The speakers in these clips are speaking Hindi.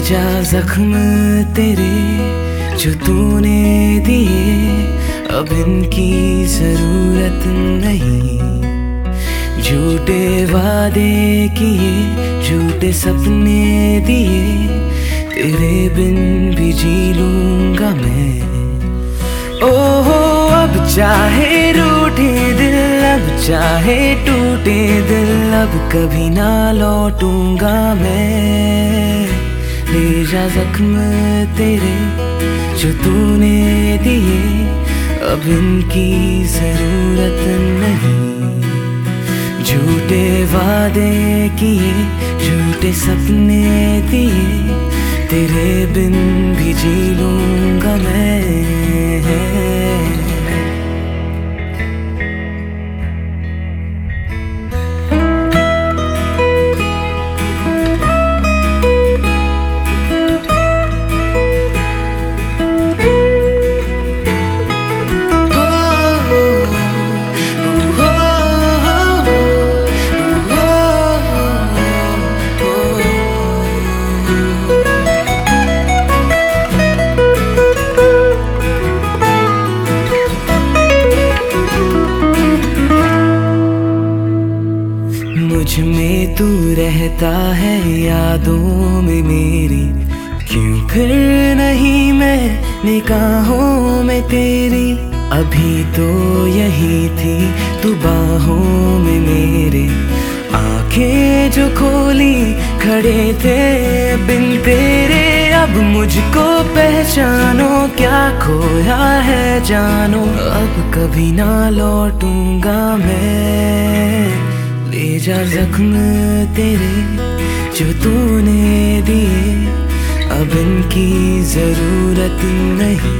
जा जख्म तेरे जो तूने दिए, अब इनकी ज़रूरत नहीं। झूठे वादे किए, झूठे सपने दिए, तेरे बिन भी जी लूँगा मैं। ओहो, अब चाहे रूठे दिल, अब चाहे टूटे दिल, अब कभी ना लौटूँगा मैं। ले जा जख्म तेरे जो तूने दिए। अब इनकी ज़रूरत नहीं। झूठे वादे किए, झूठे सपने दिए। तेरे बिन भी जी लूँगा मैं। तू रहता है यादों में मेरी। क्यों फिर नहीं मैं निकाहों में तेरी? अभी तो यही थी तू बाहों में मेरे। आँखें जो खोली खड़े थे बिन तेरे। अब मुझको पहचानो, क्या खोया है जानो? अब कभी ना लौटूँगा मैं। ले जा जख्म तेरे जो तूने दिए, अब इनकी ज़रूरत नहीं।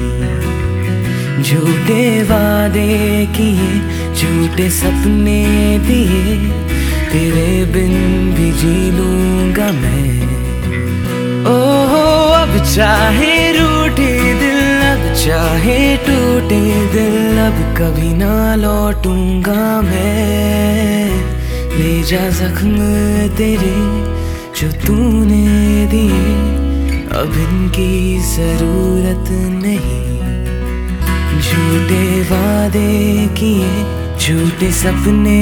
झूठे वादे किए, झूठे सपने दिए, तेरे बिन भी जी लूँगा मैं। ओहो, अब चाहे रूठे दिल, अब चाहे टूटे दिल, अब कभी ना लौटूँगा मैं। ले जा जख्म तेरे जो तूने दिए। अब इनकी ज़रूरत नहीं। झूठे वादे किए, झूठे सपने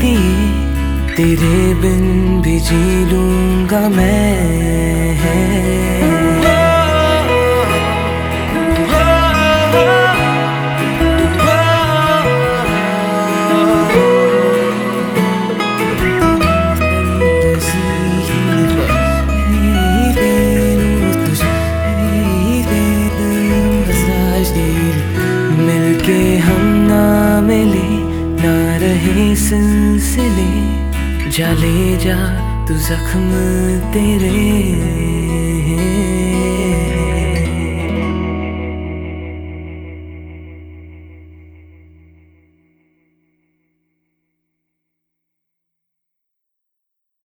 दिए। तेरे बिन भी जी लूँगा मैं रहे सिलसिले जा जा तू जख्म तेरे।